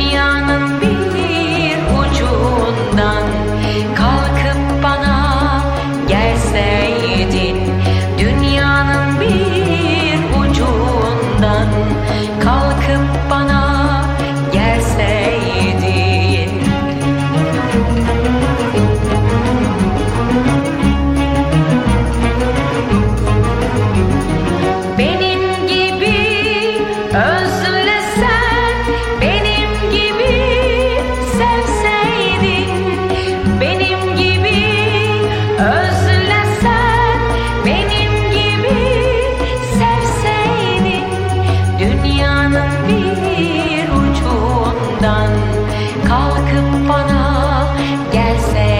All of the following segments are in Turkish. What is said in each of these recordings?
Nityanand say.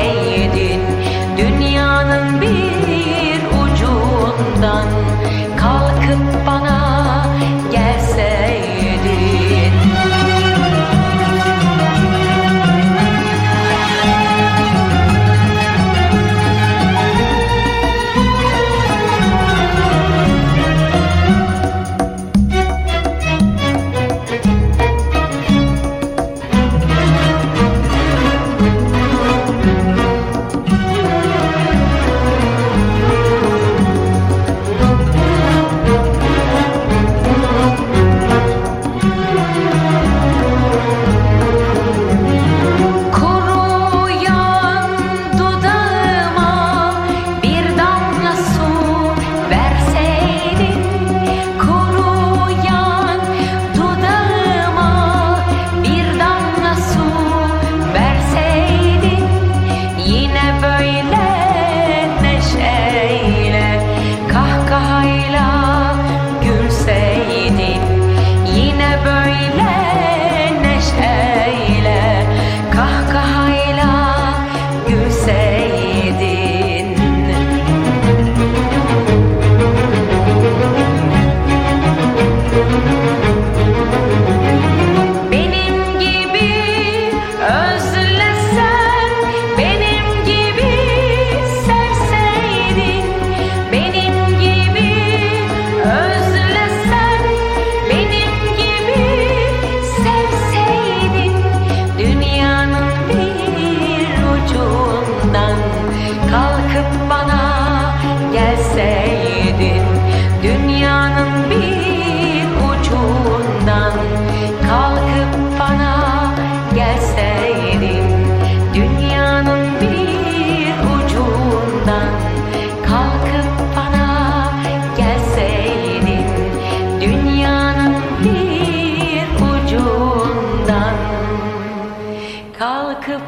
bakıp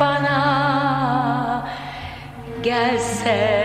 bana gelse.